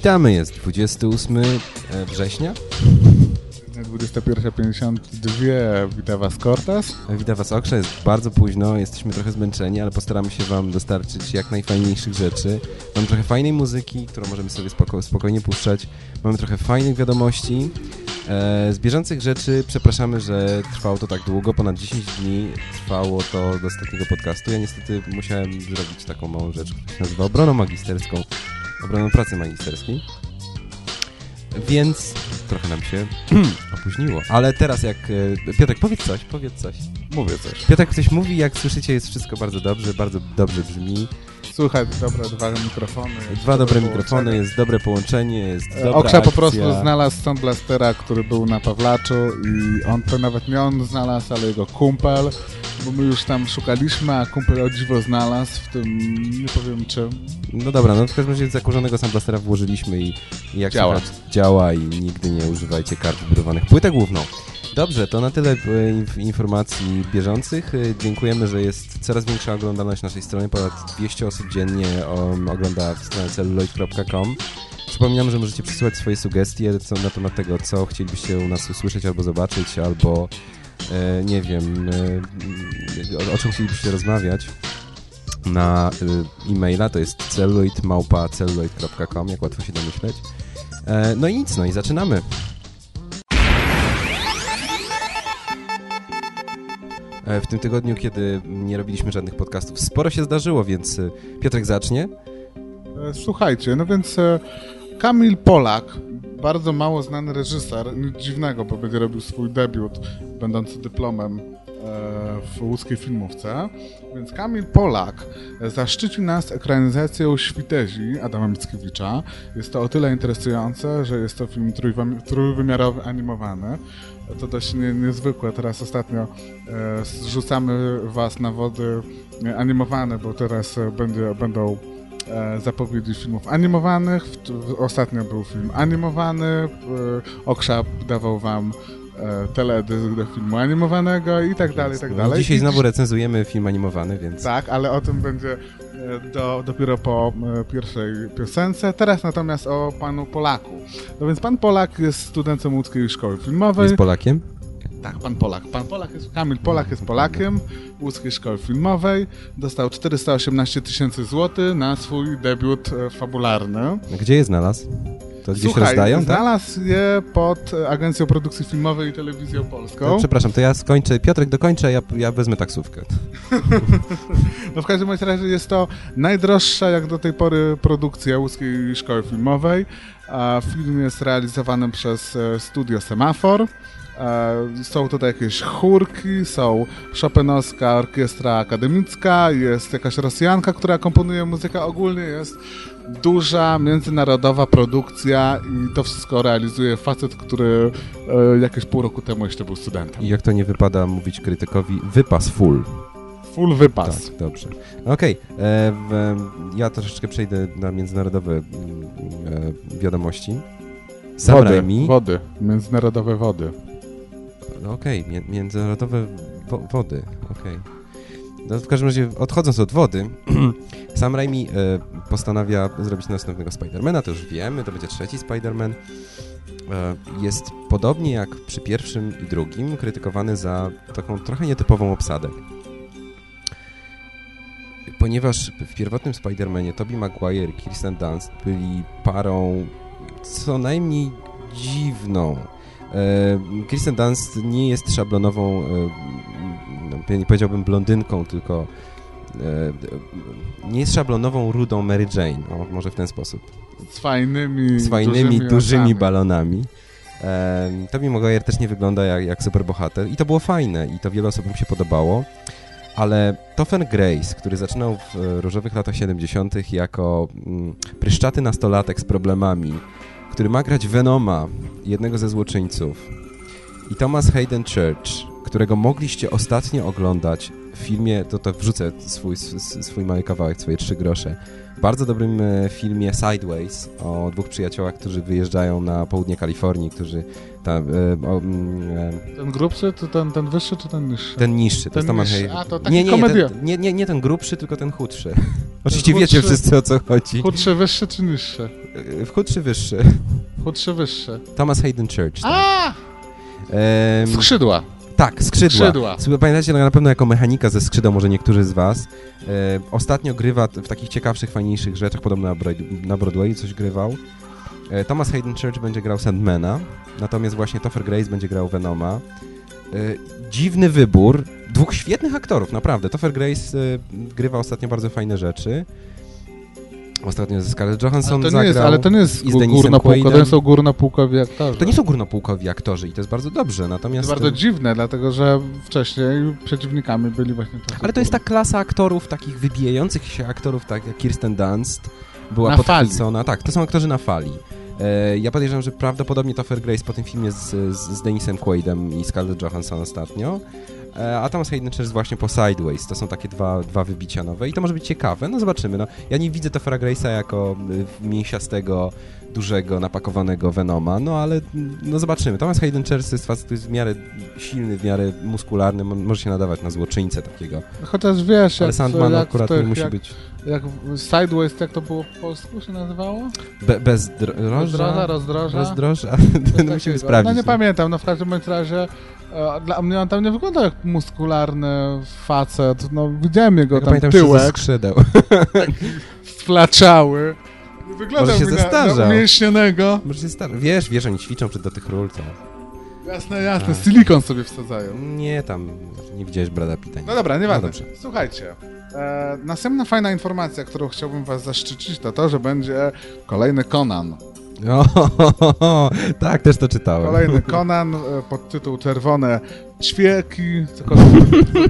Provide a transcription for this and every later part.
Witamy, jest 28 e, września. 21.52, witam was Cortez. Witam Was Okrze, jest bardzo późno, jesteśmy trochę zmęczeni, ale postaramy się Wam dostarczyć jak najfajniejszych rzeczy. Mamy trochę fajnej muzyki, którą możemy sobie spoko spokojnie puszczać. Mamy trochę fajnych wiadomości. E, z bieżących rzeczy przepraszamy, że trwało to tak długo, ponad 10 dni trwało to do ostatniego podcastu. Ja niestety musiałem zrobić taką małą rzecz, która się nazywa obroną magisterską, obroną pracy magisterskiej. Więc trochę nam się opóźniło. Ale teraz jak... e, Piotrek, powiedz coś, powiedz coś. Mówię coś. Piotrek coś mówi, jak słyszycie, jest wszystko bardzo dobrze, bardzo dobrze brzmi. Słychać dobre dwa mikrofony. Dwa dobre połączenie. mikrofony, jest dobre połączenie, jest E, dobra Oksza po akcja. prostu znalazł Sound Blastera, który był na Pawlaczu i on to nawet nie on znalazł, ale jego kumpel, bo my już tam szukaliśmy, a kumpel o dziwo znalazł w tym, nie powiem czym. No dobra, no w każdym razie zakurzonego samplastera włożyliśmy i, i jak Działa. słychać, działa i nigdy nie używajcie kart wbudowanych. Płytę główną. Dobrze, to na tyle e, inf informacji bieżących. E, Dziękujemy, że jest coraz większa oglądalność naszej strony. Ponad 200 osób dziennie um, ogląda stronę celluloid.com. Przypominam, że możecie przysyłać swoje sugestie na temat tego, co chcielibyście u nas usłyszeć albo zobaczyć, albo e, nie wiem, o, czym chcielibyście rozmawiać na e-maila, to jest celluloid.celluloid.com, jak łatwo się domyśleć. No i nic, no i zaczynamy. W tym tygodniu, kiedy nie robiliśmy żadnych podcastów, sporo się zdarzyło, więc y, Piotrek zacznie. E, Słuchajcie, no więc e, Kamil Polak, bardzo mało znany reżyser, nic dziwnego, bo będzie robił swój debiut, będący dyplomem e, w łódzkiej filmówce. Więc Kamil Polak e, zaszczycił nas ekranizacją Świtezi Adama Mickiewicza. Jest to o tyle interesujące, że jest to film trójwymiarowy, animowany. To dość nie, niezwykłe. Teraz ostatnio e, zrzucamy was na wody e, animowane, bo teraz e, będzie, będą e, zapowiedzi filmów animowanych. W, w, ostatnio był film animowany. E, Oksza dawał wam e, teledysk do filmu animowanego i tak dalej, i tak dalej. Dzisiaj znowu recenzujemy film animowany, więc tak, ale o tym będzie do, dopiero po e, pierwszej piosence. Teraz natomiast o panu Polaku. No więc pan Polak jest studentem łódzkiej szkoły filmowej. jest Polakiem. Tak, pan Polak. Pan Polak jest, Kamil Polak jest Polakiem łódzkiej szkoły filmowej. Dostał 418 tysięcy złotych na swój debiut e, fabularny. Gdzie je znalazł? To gdzieś Słuchaj, rozdają, tak? znalazł je pod Agencją Produkcji Filmowej i Telewizją Polską. To, przepraszam, to ja skończę. Piotrek dokończę, ja, ja wezmę taksówkę. No w każdym razie jest to najdroższa jak do tej pory produkcja łódzkiej szkoły filmowej. Film jest realizowany przez e, studio Semafor. Są tutaj jakieś chórki, są Chopinowska orkiestra akademicka, jest jakaś Rosjanka, która komponuje muzykę. Ogólnie jest duża, międzynarodowa produkcja i to wszystko realizuje facet, który e, jakieś pół roku temu jeszcze był studentem. I jak to nie wypada mówić krytykowi, wypas full. Full wypas. Tak, dobrze. Okej, e, w- ja troszeczkę przejdę na międzynarodowe mm, e, wiadomości. Sam Wody, Raimi. wody, międzynarodowe wody. Okej, mię- międzynarodowe wo wody, okej. No, w każdym razie, odchodząc od wody, Sam Raimi e, postanawia zrobić następnego Spidermana, to już wiemy, to będzie trzeci Spiderman. E, jest podobnie jak przy pierwszym i drugim krytykowany za taką trochę nietypową obsadę. Ponieważ w pierwotnym Spider-Manie Tobey Maguire i Kirsten Dunst byli parą co najmniej dziwną. E, Kirsten Dunst nie jest szablonową, nie powiedziałbym blondynką, tylko e, nie jest szablonową rudą Mary Jane, o, może w ten sposób. Z fajnymi, Z fajnymi, dużymi, oczami. balonami. E, Tobey Maguire też nie wygląda jak, jak superbohater i to było fajne i to wielu osobom się podobało. Ale Topher Grace, który zaczynał w e, różowych latach 70. jako mm, pryszczaty nastolatek z problemami, który ma grać Venoma, jednego ze złoczyńców. I Thomas Hayden Church, którego mogliście ostatnio oglądać w filmie, to, to wrzucę swój, swój mały kawałek, swoje trzy grosze. W bardzo dobrym e, filmie Sideways o dwóch przyjaciołach, którzy wyjeżdżają na południe Kalifornii, którzy tam, e, o, mm, e, Ten grubszy, czy ten, ten wyższy, czy ten niższy? ten niższy, to Ten jest Thomas niższy. Hayden. A, to taki nie, nie, komedia- ten, nie, nie, nie ten grubszy, tylko ten chudszy. Oczywiście chudszy- wiecie wszyscy o co chodzi. Chudszy, wyższy, czy niższy? E, Chudszy, wyższy. Chudszy, wyższy. Thomas Hayden Church. Tak. A! Skrzydła. Tak, skrzydła. Skrzydła. Słuchaj, Pamiętacie na pewno jako mechanika ze skrzydeł, może niektórzy z was. E, ostatnio grywa w takich ciekawszych, fajniejszych rzeczach, podobno na, Broad- na Broadwayu coś grywał. E, Thomas Hayden Church będzie grał Sandmana, natomiast właśnie Topher Grace będzie grał Venoma. E, dziwny wybór dwóch świetnych aktorów, naprawdę. Topher Grace e, grywa ostatnio bardzo fajne rzeczy. Ostatnio ze Scarlett Johansson Ale to, nie jest, ale to nie jest Denisem górnopółkowi, to nie są górnopółkowi aktorzy. To nie są górnopółkowi aktorzy i to jest bardzo dobrze, To natomiast... jest bardzo dziwne, dlatego że wcześniej przeciwnikami byli właśnie Ale to jest ta klasa aktorów, takich wybijających się aktorów, tak jak Kirsten Dunst, była Na podchwycona. Tak, to są aktorzy na fali. E, ja podejrzewam, że prawdopodobnie Topher Grace po tym filmie z, z, z Denisem Quaidem i Scarlett Johansson ostatnio, e, a Thomas Hayden Church właśnie po Sideways. To są takie dwa, dwa wybicia nowe i to może być ciekawe. No zobaczymy. No, ja nie widzę Tophera Grace'a jako y, mięsiastego, dużego, napakowanego Venoma, no ale mm, no zobaczymy. Thomas Hayden Church jest facet, jest w miarę silny, w miarę muskularny, mo- może się nadawać na złoczyńcę takiego. Chociaż wiesz, Ale jak, Sandman jak, akurat w tych, nie musi jak, być jak Sideways, jak to było po polsku się nazywało? be, bez dro- Rozdroża, roża, rozdroża. rozdroża. Coś Musimy sprawdzić. No nie pamiętam, no w każdym razie e, dla mnie on tam nie wyglądał jak muskularny facet, no widziałem jego tam pamiętam tyłek, skrzydeł. sflaczały. Nie Wyglądał Może się mi na, na zestarzał. Może się star... Wiesz, wiesz, oni ćwiczą przed do tych ról, co? Jasne, jasne, Tak. silikon sobie wsadzają. Nie, tam nie widziałeś Brada Pitta. No dobra, nieważne. No dobrze. Słuchajcie, e, następna fajna informacja, którą chciałbym was zaszczycić, to to, że będzie kolejny Conan. O, tak, też to czytałem. Kolejny Conan e, pod tytuł Czerwone Ćwieki.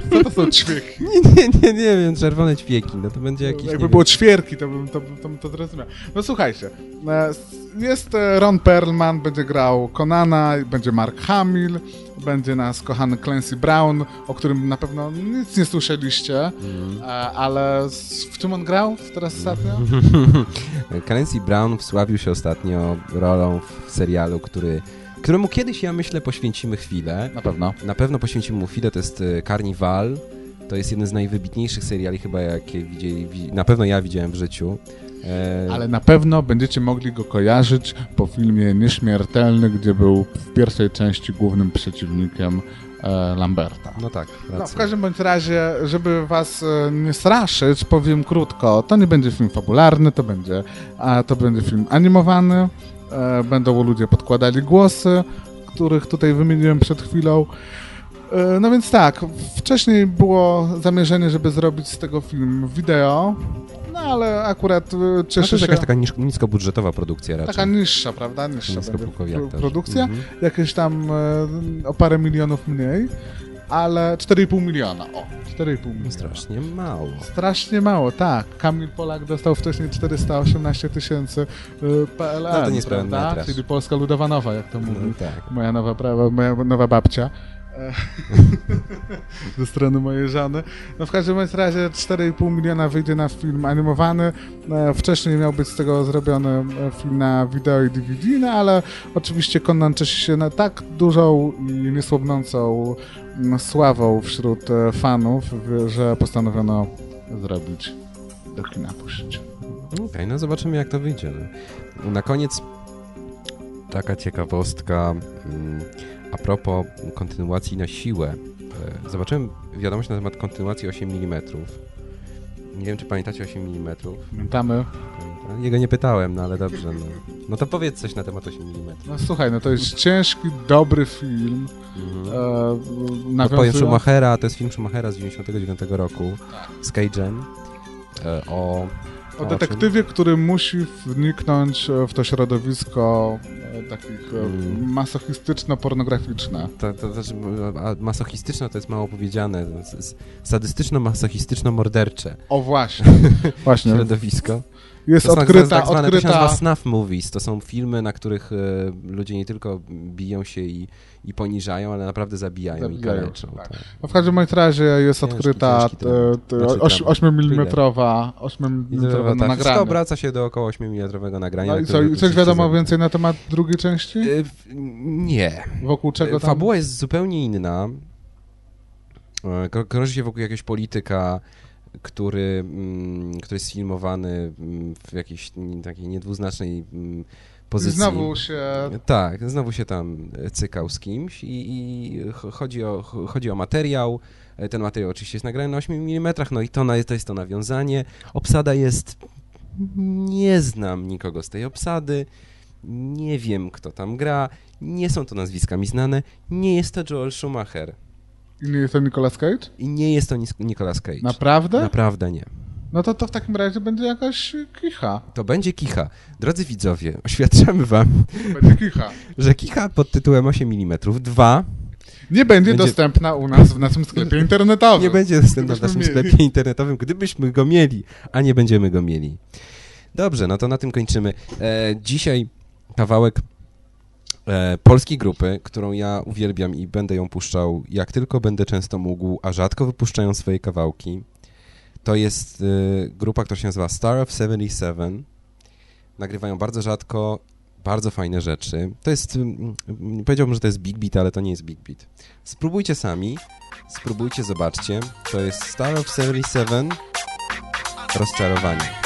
Co to są ćwieki? Nie, nie, nie, nie wiem, czerwone ćwieki, no to będzie jakiś, Jakby było wiem, ćwierki, to bym to, to, to zrozumiał. No słuchajcie, e, jest e, Ron Perlman, będzie grał Conana, będzie Mark Hamill, będzie nas kochany Clancy Brown, o którym na pewno nic nie słyszeliście, Mm. ale w czym on grał teraz ostatnio? Clancy Brown wsławił się ostatnio rolą w serialu, który, któremu kiedyś, ja myślę, poświęcimy chwilę. Na pewno. Na pewno poświęcimy mu chwilę, to jest e, Carnival. To jest jeden z najwybitniejszych seriali chyba, jakie widzieli, wi- na pewno ja widziałem w życiu. E, Ale na pewno będziecie mogli go kojarzyć po filmie Nieśmiertelny, gdzie był w pierwszej części głównym przeciwnikiem e, Lamberta. No tak, No, w każdym bądź razie, żeby was e, nie straszyć, powiem krótko. To nie będzie film fabularny, to będzie, a to będzie film animowany. Będą ludzie podkładali głosy, których tutaj wymieniłem przed chwilą. E, no więc tak, wcześniej było zamierzenie, żeby zrobić z tego film wideo, no ale akurat e, No to cieszę jest jakaś taka niż, niskobudżetowa produkcja raczej. Taka niższa, prawda? Niższa będzie produkcja. Mhm. Jakieś tam e, o parę milionów mniej, ale 4,5 miliona. O, 4,5 No miliona. strasznie mało. Strasznie mało, tak. Kamil Polak dostał wcześniej 418 tysięcy y, PLN, No to nie prawda? Czyli Polska Ludowa Nowa, jak to No, mówi tak. moja nowa prawa, moja nowa babcia. Ze strony mojej żony. No w każdym razie 4,5 miliona wyjdzie na film animowany. E, Wcześniej miał być z tego zrobiony e, film na wideo i DVD, no ale oczywiście Conan cieszy się na tak dużą i niesłabnącą mm, sławą wśród e, fanów, że postanowiono zrobić do kina puścić. Okej, no zobaczymy jak to wyjdzie. Na koniec taka ciekawostka mm, a propos kontynuacji na siłę. E, Zobaczyłem wiadomość na temat kontynuacji 8 mm. Nie wiem, czy pamiętacie 8 mm. Pamiętamy? Jego nie pytałem, no ale dobrze. No, no to powiedz coś na temat 8 mm. No słuchaj, no to jest ciężki, dobry film. Mhm. E, No powiem nawiązujący- Schumachera, to jest film Schumachera z 99 roku z Cage'em e, o... O czym? detektywie, który musi wniknąć e, w to środowisko e, takich e, Mm. masochistyczno-pornograficzne. To, to, masochistyczne to jest mało powiedziane. Sadystyczno-masochistyczno-mordercze O właśnie, właśnie. środowisko. Jest To są odkryta, tak zwane, to się odkryta... nazywa snuff movies. To są filmy, na których e, ludzie nie tylko biją się i, i poniżają, ale naprawdę zabijają, i Zabijają, kaleczą. tak. Tak. No w każdym razie jest Ciężki, odkryta ciężki temat. t- t- Znaczy oś- temat. 8 mm 8 I mm to, tak, nagranie. wszystko obraca się dookoła 8 mm nagrania. No i co, i coś wiadomo więcej na temat drugiej części? E, Nie. Wokół czego tam? Fabuła jest zupełnie inna. E, Krąży się wokół jakiegoś polityka, który, mm, który jest filmowany mm, w jakiejś takiej niedwuznacznej mm, pozycji. znowu się... Tak, znowu się tam cykał z kimś i, i ch- chodzi, o, ch- chodzi o materiał. Ten materiał oczywiście jest nagrany na 8 mm, no i to, to jest to nawiązanie. Obsada jest... Nie znam nikogo z tej obsady. Nie wiem, kto tam gra. Nie są to nazwiska mi znane. Nie jest to Joel Schumacher. I nie jest to Nicolas Cage? I nie jest to Nicolas Cage. Naprawdę? Naprawdę nie. No to, to w takim razie będzie jakaś kicha. To będzie kicha. Drodzy widzowie, oświadczamy wam, Będzie kicha. że kicha pod tytułem 8 mm 2 Nie będzie, Będzie- dostępna u nas w naszym sklepie internetowym. nie będzie dostępna w naszym mieli. sklepie internetowym, gdybyśmy go mieli, a nie będziemy go mieli. Dobrze, no to na tym kończymy. E, dzisiaj kawałek e, polskiej grupy, którą ja uwielbiam i będę ją puszczał jak tylko będę często mógł, a rzadko wypuszczają swoje kawałki. To jest e, grupa, która się nazywa Star of 77. Nagrywają bardzo rzadko, bardzo fajne rzeczy. To jest, mm, mm, powiedziałbym, że to jest Big Beat, ale to nie jest Big Beat. Spróbujcie sami, spróbujcie, zobaczcie. To jest Star of 77, rozczarowanie.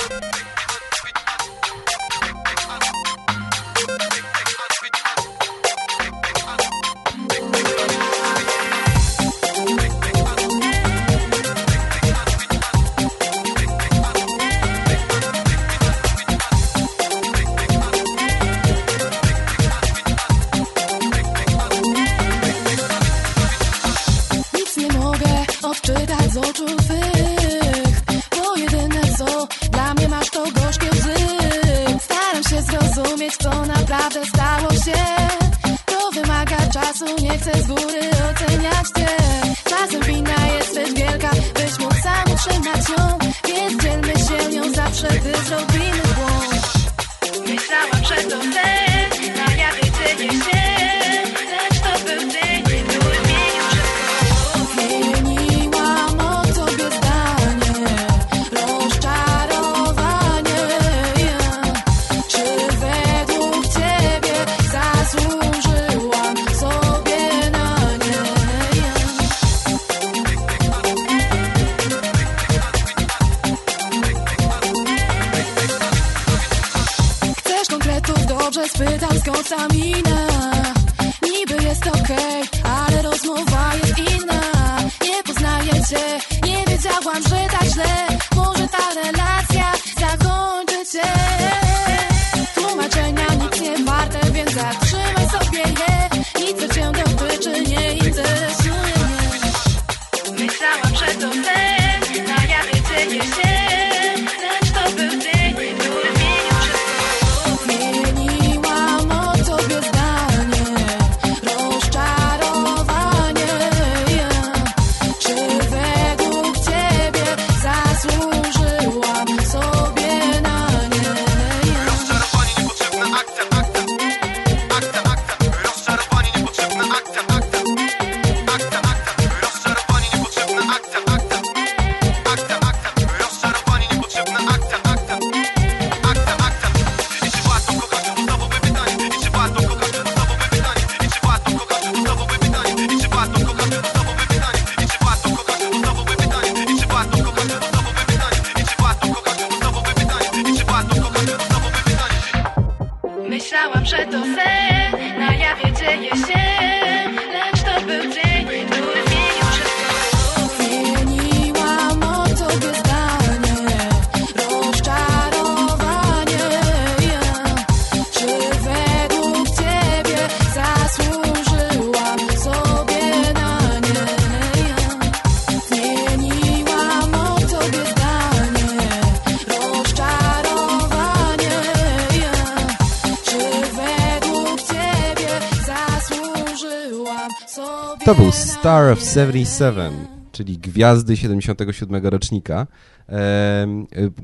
To był Star of nie? 77, czyli Gwiazdy 77 rocznika.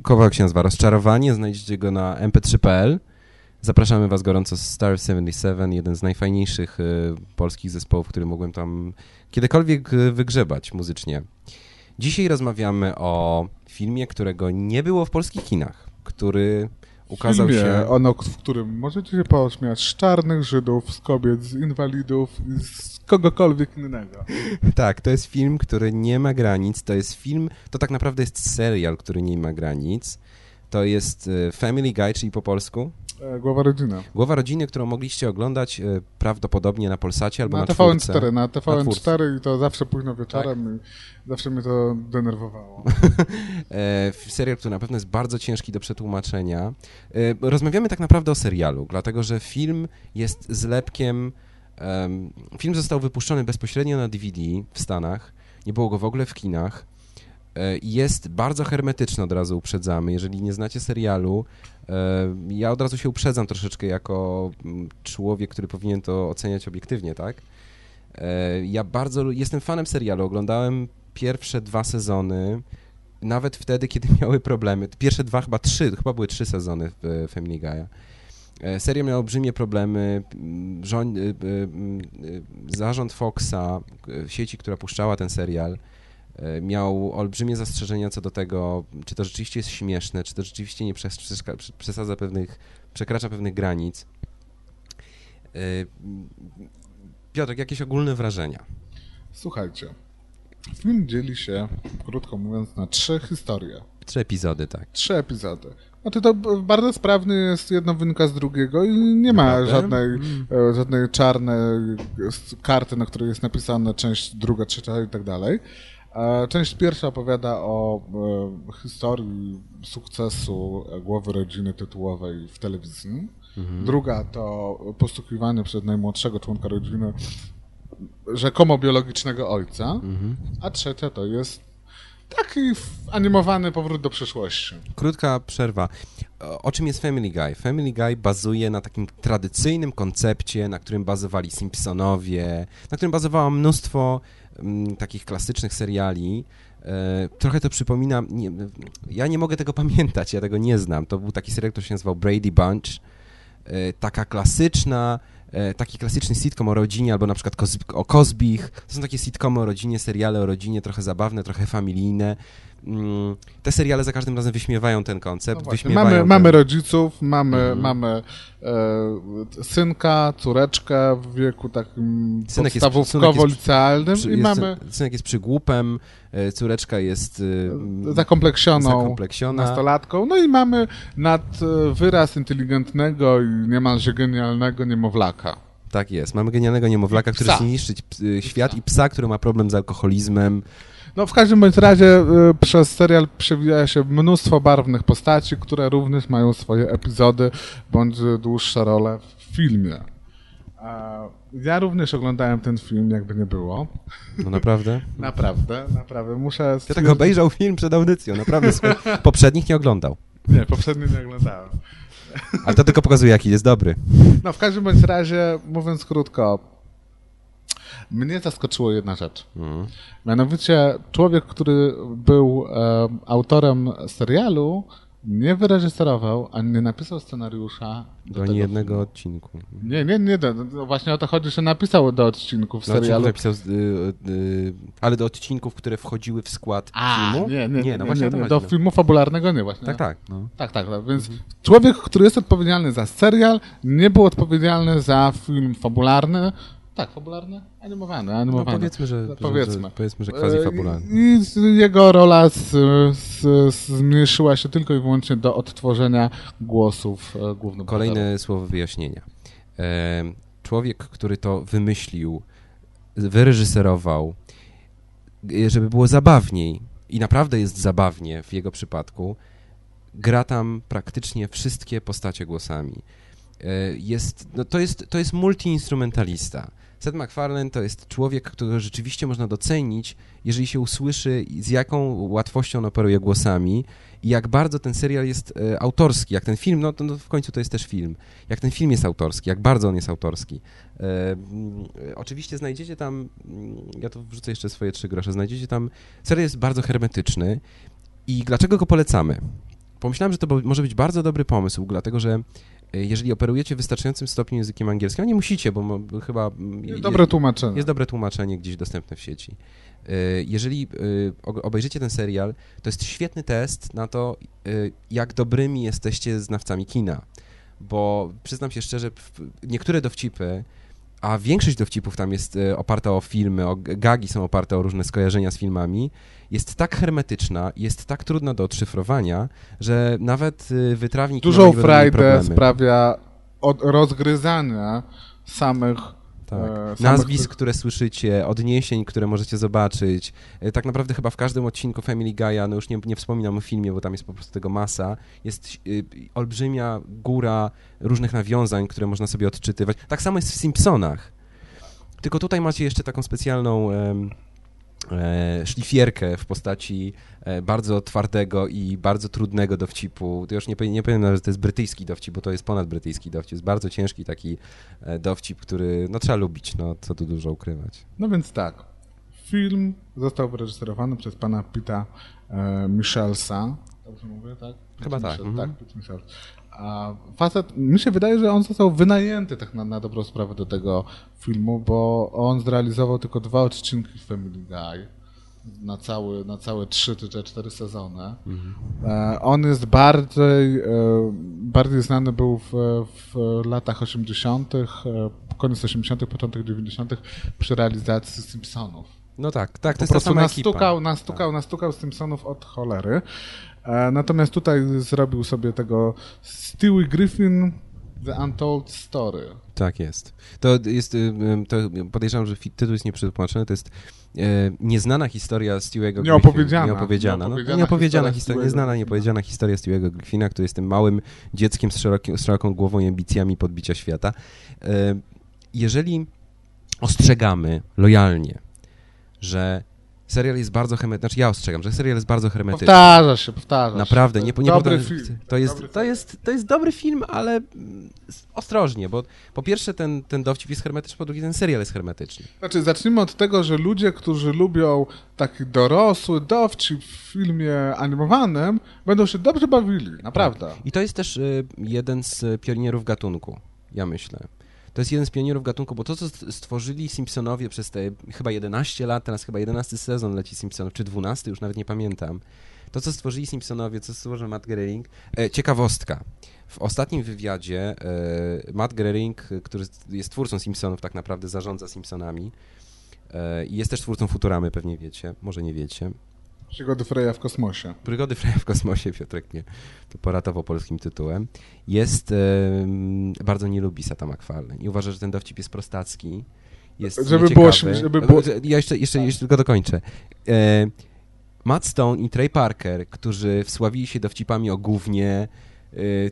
Kawałek się nazywa Rozczarowanie, znajdziecie go na mp3.pl. Zapraszamy Was gorąco Star 77, jeden z najfajniejszych y, polskich zespołów, który mogłem tam kiedykolwiek y, wygrzebać muzycznie. Dzisiaj rozmawiamy o filmie, którego nie było w polskich kinach, który ukazał filmie, się... ono, w którym możecie się pośmiać z czarnych Żydów, z kobiet, z inwalidów i z kogokolwiek innego. Tak, to jest film, który nie ma granic. To jest film, to tak naprawdę jest serial, który nie ma granic. To jest e, Family Guy, czyli po polsku. E, Głowa rodzina. Głowa rodziny, którą mogliście oglądać e, prawdopodobnie na Polsacie albo na, Na czwórce. TVN4, na czwórce. TVN4 i to zawsze późno wieczorem i zawsze mnie to denerwowało. E, serial, który na pewno jest bardzo ciężki do przetłumaczenia. Rozmawiamy tak naprawdę o serialu, dlatego że film jest zlepkiem. em, film został wypuszczony bezpośrednio na DVD w Stanach. Nie było go w ogóle w kinach. E, Jest bardzo hermetyczny, od razu uprzedzamy. Jeżeli nie znacie serialu, e, ja od razu się uprzedzam troszeczkę jako mm, człowiek, który powinien to oceniać obiektywnie, tak? E, Ja bardzo jestem fanem serialu. Oglądałem pierwsze dwa sezony, nawet wtedy, kiedy miały problemy. Pierwsze dwa, chyba trzy, chyba były trzy sezony Family Guy'a. E, Serial miał olbrzymie problemy. Rząd, zarząd Foxa, sieci, która puszczała ten serial, miał olbrzymie zastrzeżenia co do tego, czy to rzeczywiście jest śmieszne, czy to rzeczywiście nie przes- przes- przesadza pewnych, przekracza pewnych granic. E, Piotrek, jakieś ogólne wrażenia? Słuchajcie, film dzieli się, krótko mówiąc, na trzy historie. Trzy epizody, tak. Trzy epizody. Znaczy to bardzo sprawny jest, jedno wynika z drugiego i nie ma Naprawdę? żadnej, e, żadnej czarnej karty, na której jest napisane część druga, trzecia i tak dalej. E, Część pierwsza opowiada o e, historii sukcesu e, głowy rodziny tytułowej w telewizji. Druga to poszukiwanie przez najmłodszego członka rodziny rzekomo biologicznego ojca. A trzecia to jest taki animowany powrót do przeszłości. Krótka przerwa. O o czym jest Family Guy? Family Guy bazuje na takim tradycyjnym koncepcie, na którym bazowali Simpsonowie, na którym bazowało mnóstwo mm, takich klasycznych seriali. E, trochę to przypomina. Nie, ja nie mogę tego pamiętać, ja tego nie znam. To był taki serial, który się nazywał Brady Bunch. E, taka klasyczna, e, taki klasyczny sitcom o rodzinie, albo na przykład o Cosbich. To są takie sitcomy o rodzinie, seriale o rodzinie, trochę zabawne, trochę familijne. Mm, Te seriale za każdym razem wyśmiewają ten koncept, No właśnie, mamy, ten... mamy rodziców, mamy, Mhm. mamy e, synka, córeczkę w wieku takim Synek jest- podstawówkowo-licealnym i jest, mamy Synek jest przygłupem, e, córeczka jest y, zakompleksioną zakompleksiona. nastolatką, no i mamy nad e, wyraz inteligentnego i niemalże genialnego niemowlaka. Tak jest. Mamy genialnego niemowlaka, który chce zniszczyć y, świat i psa, który ma problem z alkoholizmem. No w każdym bądź razie e, przez serial przewija się mnóstwo barwnych postaci, które również mają swoje epizody bądź dłuższe role w filmie. Ja również oglądałem ten film, jakby nie było. No naprawdę. Naprawdę, naprawdę. Muszę. Ja tak stwierdzić- obejrzał film przed audycją, naprawdę. Poprzednich nie oglądał. Nie, poprzednio nie oglądałem. Ale to tylko pokazuje, jaki jest dobry. No w każdym bądź razie, mówiąc krótko, mnie zaskoczyło jedna rzecz. Mhm. Mianowicie człowiek, który był e, autorem serialu, nie wyreżyserował, ani nie napisał scenariusza do, Do jednego filmu. odcinku. Nie, nie, nie. do- No właśnie o to chodzi, że napisał do odcinków Do odcinków serialu. napisał, z- y, y, ale do odcinków, które wchodziły w skład A, filmu? nie, nie, nie, no nie, właśnie nie, nie. chodzi, do no. filmu fabularnego nie właśnie. Tak, tak. No. Tak, tak, tak. Więc człowiek, który jest odpowiedzialny za serial, nie był odpowiedzialny za film fabularny. Tak, fabularny? Animowany, No, animowany. powiedzmy, że, Powiedzmy. że, powiedzmy, że quasi fabularny. E, I jego rola z, z, zmniejszyła się tylko i wyłącznie do odtworzenia głosów e, głównych Kolejne słowo wyjaśnienia. E, człowiek, który to wymyślił, wyreżyserował, e, żeby było zabawniej i naprawdę jest zabawnie w jego przypadku, gra tam praktycznie wszystkie postacie głosami. E, Jest, no to, jest, to jest multiinstrumentalista. Seth MacFarlane to jest człowiek, którego rzeczywiście można docenić, jeżeli się usłyszy, z jaką łatwością on operuje głosami i jak bardzo ten serial jest e, autorski, jak ten film, no to no, w końcu to jest też film, jak ten film jest autorski, jak bardzo on jest autorski. E, mm, e, oczywiście znajdziecie tam, mm, ja to wrzucę jeszcze swoje trzy grosze, znajdziecie tam, serial jest bardzo hermetyczny i dlaczego go polecamy? Pomyślałem, że to może być bardzo dobry pomysł, dlatego że jeżeli operujecie w wystarczającym stopniu językiem angielskim, a nie musicie, bo chyba... mm, Jest je- dobre tłumaczenie. jest dobre tłumaczenie gdzieś dostępne w sieci. E, Jeżeli e, obejrzycie ten serial, to jest świetny test na to, e, jak dobrymi jesteście znawcami kina. Bo przyznam się szczerze, niektóre dowcipy, a większość dowcipów tam jest e, oparta o filmy, o gagi są oparte o różne skojarzenia z filmami, jest tak hermetyczna, jest tak trudna do odszyfrowania, że nawet e, wytrawnik Dużą frajdę sprawia od rozgryzania samych Tak. e, Nazwisk, tych- które słyszycie, odniesień, które możecie zobaczyć. E, Tak naprawdę chyba w każdym odcinku Family Guy'a, no już nie, nie wspominam o filmie, bo tam jest po prostu tego masa, jest y, olbrzymia góra różnych nawiązań, które można sobie odczytywać. Tak samo jest w Simpsonach. Tylko tutaj macie jeszcze taką specjalną e, szlifierkę w postaci e, bardzo twardego i bardzo trudnego dowcipu. To już nie, nie powiem nawet, że to jest brytyjski dowcip, bo to jest ponad brytyjski dowcip. Jest bardzo ciężki taki e, dowcip, który no trzeba lubić, no co tu dużo ukrywać. No więc tak. Film został wyreżyserowany przez pana Pita e, Michelsa. Dobrze mówię, tak? Chyba tak, mhm. Tak, Pete. A facet, mi się wydaje, że on został wynajęty tak na, na dobrą sprawę do tego filmu, bo on zrealizował tylko dwa odcinki Family Guy na, cały, na całe trzy czy cztery sezony. E, on jest bardziej, e, bardziej znany był w, w latach 80., e, koniec 80., początek 90. przy realizacji Simpsonów. No tak, tak, to Po jest ta sama nastukał, ekipa. nastukał, nastukał Simpsonów od cholery. Natomiast tutaj zrobił sobie tego Stewie Griffin The Untold Story. Tak jest. To jest, y, y, to podejrzewam, że tytuł jest nieprzetłumaczony, to jest e, nieznana historia Stewiego Nieopowiedziana. Nieopowiedziana. No, Nieopowiedziana nieopowiedziana historia historia, nieznana, Griffina. niepowiedziana historia Stewiego Griffina, który jest tym małym dzieckiem z, z szeroką głową i ambicjami podbicia świata. E, jeżeli ostrzegamy lojalnie, że serial jest bardzo hermetyczny, znaczy ja ostrzegam, że serial jest bardzo hermetyczny. Powtarza się, powtarza Naprawdę, się. nie, nie Dobry poda- film. To jest, Dobry to, film. jest, to jest dobry film, ale ostrożnie, bo po pierwsze ten, ten dowcip jest hermetyczny, po drugie ten serial jest hermetyczny. Znaczy, zacznijmy od tego, że ludzie, którzy lubią taki dorosły dowcip w filmie animowanym, będą się dobrze bawili, naprawdę. I to jest też y, jeden z pionierów gatunku, ja myślę. To jest jeden z pionierów gatunku, bo to, co st- stworzyli Simpsonowie przez te chyba 11 lat, teraz chyba 11 sezon leci Simpsonów, czy 12, już nawet nie pamiętam. To, co stworzyli Simpsonowie, co stworzył Matt Groening. E, ciekawostka. W ostatnim wywiadzie e, Matt Groening, który jest twórcą Simpsonów, tak naprawdę zarządza Simpsonami e, i jest też twórcą Futuramy, pewnie wiecie, może nie wiecie. Przygody Freya w kosmosie. Przygody Freya w kosmosie, Piotrek mnie to poratował polskim tytułem, jest, bardzo nie lubi Seta MacFarlane i uważa, że ten dowcip jest prostacki, jest Żeby było żeby było- Ja jeszcze, jeszcze, jeszcze tylko dokończę. E, Matt Stone i Trey Parker, którzy wsławili się dowcipami o gównie, y,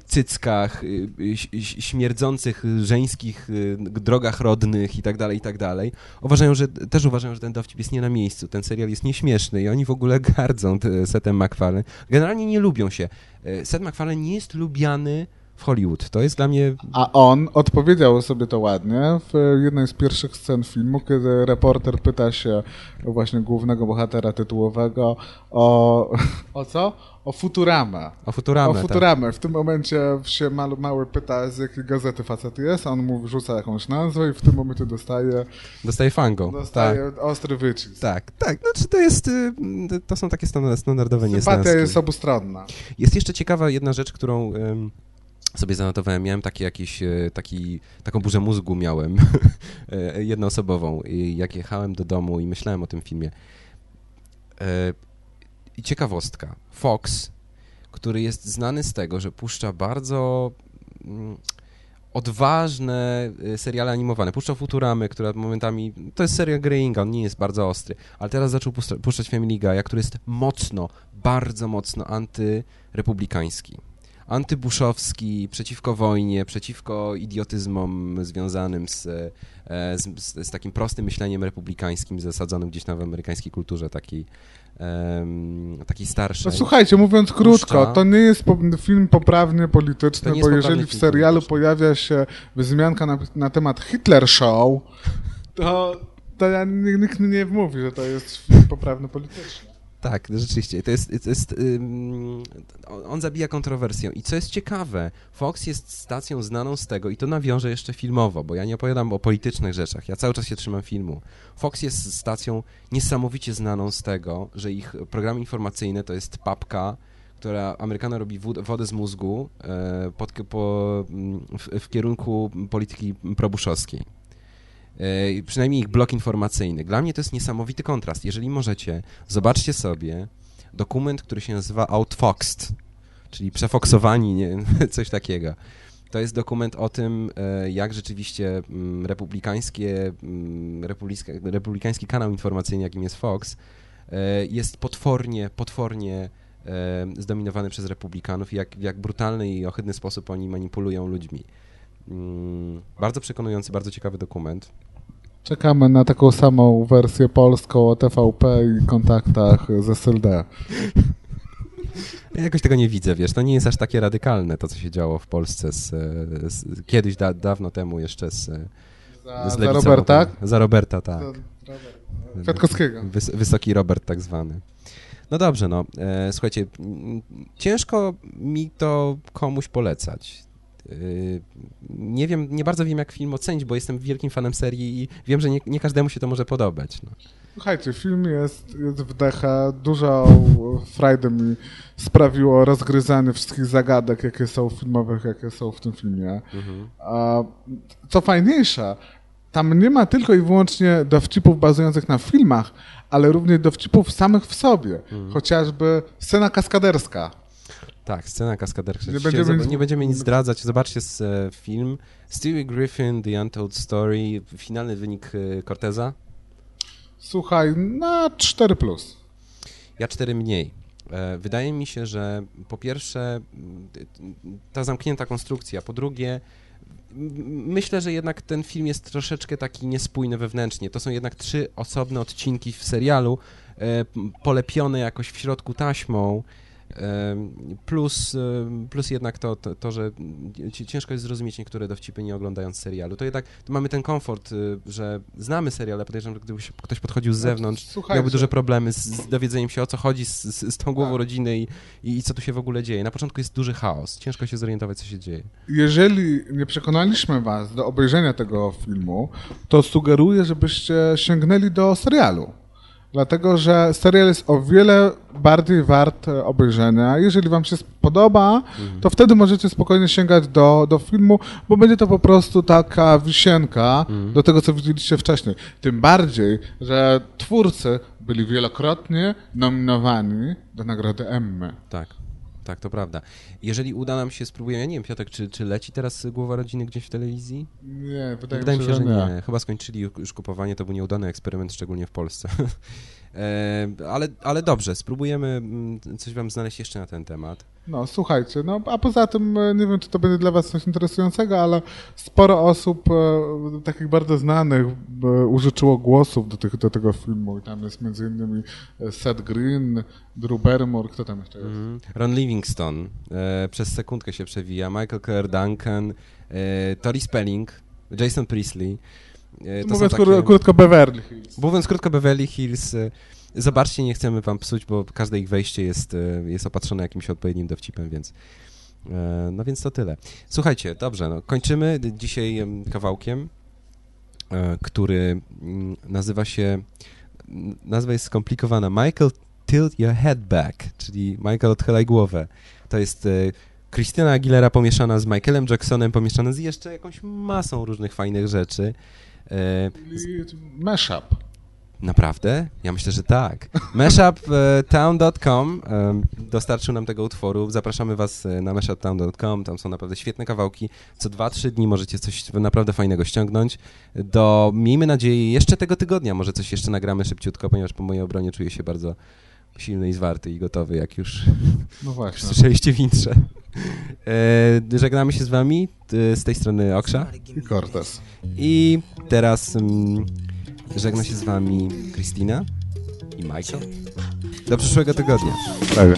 cyckach, y, ś- śmierdzących y, żeńskich y, drogach rodnych i tak dalej, i tak dalej, uważają, że, też uważają, że ten dowcip jest nie na miejscu, ten serial jest nieśmieszny i oni w ogóle gardzą Setem MacFarlane. Generalnie nie lubią się. Y, Seth MacFarlane nie jest lubiany w Hollywood. To jest dla mnie... A on odpowiedział sobie to ładnie w jednej z pierwszych scen filmu, kiedy reporter pyta się właśnie głównego bohatera tytułowego o, o co? O Futuramę. O Futuramę, O tak. Futuramę. W tym momencie się mal, mały pyta, z jakiej gazety facet jest, a on mu wrzuca jakąś nazwę i w tym momencie dostaje, Dostaje fangą. dostaje Tak. ostry wycisk. Tak, tak. Znaczy to jest, y, to są takie stan- standardowe Sympatia niesnaski. jest obustronna. Jest jeszcze ciekawa jedna rzecz, którą sobie zanotowałem. Miałem taki jakiś, e, taki, taką burzę mózgu miałem, e, jednoosobową, i jak jechałem do domu i myślałem o tym filmie. E, I ciekawostka. Fox, który jest znany z tego, że puszcza bardzo mm, odważne seriale animowane. Puszczał Futuramy, która momentami... To jest seria Greyinga, on nie jest bardzo ostry, ale teraz zaczął puszcza- puszczać Family Guy'a, który jest mocno, bardzo mocno antyrepublikański. Antybuszowski, przeciwko wojnie, przeciwko idiotyzmom związanym z, e, z, z, z takim prostym myśleniem republikańskim zasadzonym gdzieś tam w amerykańskiej kulturze takiej, em, takiej No słuchajcie, mówiąc krótko, to nie jest po, film poprawnie To polityczny, bo jeżeli poprawny w serialu polityczny. pojawia się wzmianka na, na temat Hitler Show, to, to ja, nikt nie mówi, że to jest film poprawny politycznie. Tak, rzeczywiście. To jest, to jest, ym, on- zabija kontrowersją. I co jest ciekawe, Fox jest stacją znaną z tego, i to nawiążę jeszcze filmowo, bo ja nie opowiadam o politycznych rzeczach, ja cały czas się trzymam filmu. Fox jest stacją niesamowicie znaną z tego, że ich programy informacyjne to jest papka, która Amerykana robi wodę z mózgu e, pod, po, w, w kierunku polityki probuszowskiej. E, przynajmniej ich blok informacyjny. Dla mnie to jest niesamowity kontrast. Jeżeli możecie, zobaczcie sobie dokument, który się nazywa Outfoxed, czyli przefoksowani, nie, coś takiego. To jest dokument o tym, e, jak rzeczywiście mm, republikańskie, mm, republika- republikański kanał informacyjny, jakim jest Fox, e, jest potwornie, potwornie zdominowany przez republikanów i jak, w jak brutalny i ohydny sposób oni manipulują ludźmi. Mm, Bardzo przekonujący, bardzo ciekawy dokument. Czekamy na taką samą wersję polską o TVP i kontaktach z SLD. Ja jakoś tego nie widzę, wiesz, to nie jest aż takie radykalne, to co się działo w Polsce z, z, kiedyś, da, dawno temu jeszcze z, Za, z za lewicową- Roberta? Za Roberta, tak. Kwiatkowskiego. Wys, wysoki Robert tak zwany. No dobrze, no, e, słuchajcie, ciężko mi to komuś polecać. E, nie wiem, nie bardzo wiem jak film ocenić, bo jestem wielkim fanem serii i wiem, że nie, nie każdemu się to może podobać. No. Słuchajcie, film jest, jest wdecha. Dużo frajdy mi sprawiło rozgryzanie wszystkich zagadek, jakie są filmowych, jakie są w tym filmie. A, co fajniejsze, tam nie ma tylko i wyłącznie dowcipów bazujących na filmach, ale również dowcipów samych w sobie. Chociażby scena kaskaderska. Tak, scena kaskaderka. Nie będziemy nie będziemy nic zdradzać. Zobaczcie z, e, film. Stewie Griffin, The Untold Story, finalny wynik e, Corteza. Słuchaj, na 4 plus. Ja cztery mniej. E, Wydaje mi się, że po pierwsze ta zamknięta konstrukcja, po drugie myślę, że jednak ten film jest troszeczkę taki niespójny wewnętrznie. To są jednak trzy osobne odcinki w serialu, polepione jakoś w środku taśmą. Plus, plus jednak to, to, to, że ci- ciężko jest zrozumieć niektóre dowcipy nie oglądając serialu. To jednak to mamy ten komfort, y, że znamy serial, ale podejrzewam, że gdyby ktoś podchodził z zewnątrz, Słuchajcie. miałby duże problemy z, z dowiedzeniem się o co chodzi z, z, z tą głową Tak. rodziny i, i, i co tu się w ogóle dzieje. Na początku jest duży chaos, ciężko się zorientować, co się dzieje. Jeżeli nie przekonaliśmy was do obejrzenia tego filmu, to sugeruję, żebyście sięgnęli do serialu. Dlatego, że serial jest o wiele bardziej wart e, obejrzenia. Jeżeli wam się podoba, to wtedy możecie spokojnie sięgać do, do filmu, bo będzie to po prostu taka wisienka do tego, co widzieliście wcześniej. Tym bardziej, że twórcy byli wielokrotnie nominowani do nagrody Emmy. Tak, tak, to prawda. Jeżeli uda nam się, spróbujemy, ja nie wiem, Piotrek, czy, czy leci teraz Głowa Rodziny gdzieś w telewizji? Nie, wydaje, Wydaje mi się, że nie. Chyba skończyli już kupowanie, to był nieudany eksperyment, szczególnie w Polsce. e, ale, ale dobrze, spróbujemy mm, coś wam znaleźć jeszcze na ten temat. No, słuchajcie, no a poza tym e, nie wiem, czy to będzie dla was coś interesującego, ale sporo osób e, takich bardzo znanych użyczyło głosów do, tych, do tego filmu i tam jest między innymi Seth Green, Drew Barrymore, kto tam jeszcze jest? Mhm. Ron Livingston przez sekundkę się przewija, Michael Kerr Duncan, Tori Spelling, Jason Priestley. E, Mówiąc takie, krótko Beverly Hills. mówiąc krótko, Beverly Hills. E, zobaczcie, nie chcemy wam psuć, bo każde ich wejście jest, e, jest opatrzone jakimś odpowiednim dowcipem, więc no więc to tyle. Słuchajcie, dobrze, no, kończymy dzisiaj em, kawałkiem, który mm, nazywa się, nazwa jest skomplikowana, Michael Tilt Your Head Back, czyli Michael odchylaj głowę. To jest Christina Aguilera pomieszana z Michaelem Jacksonem, pomieszana z jeszcze jakąś masą różnych fajnych rzeczy. E, Mashup. Naprawdę? Ja myślę, że tak. Mashuptown.com e, dostarczył nam tego utworu. Zapraszamy was e, na mashuptown.com. Tam są naprawdę świetne kawałki. Co 2-3 dni możecie coś naprawdę fajnego ściągnąć. Do, miejmy nadzieję, jeszcze tego tygodnia może coś jeszcze nagramy szybciutko, ponieważ po mojej obronie czuję się bardzo silny i zwarty i gotowy, jak już No słyszeliście w intrze. E, żegnamy się z wami, e, z tej strony Oksza. I Cortez. I teraz mm, żegna się z wami Kristina i Michael. Do przyszłego tygodnia. Prawie.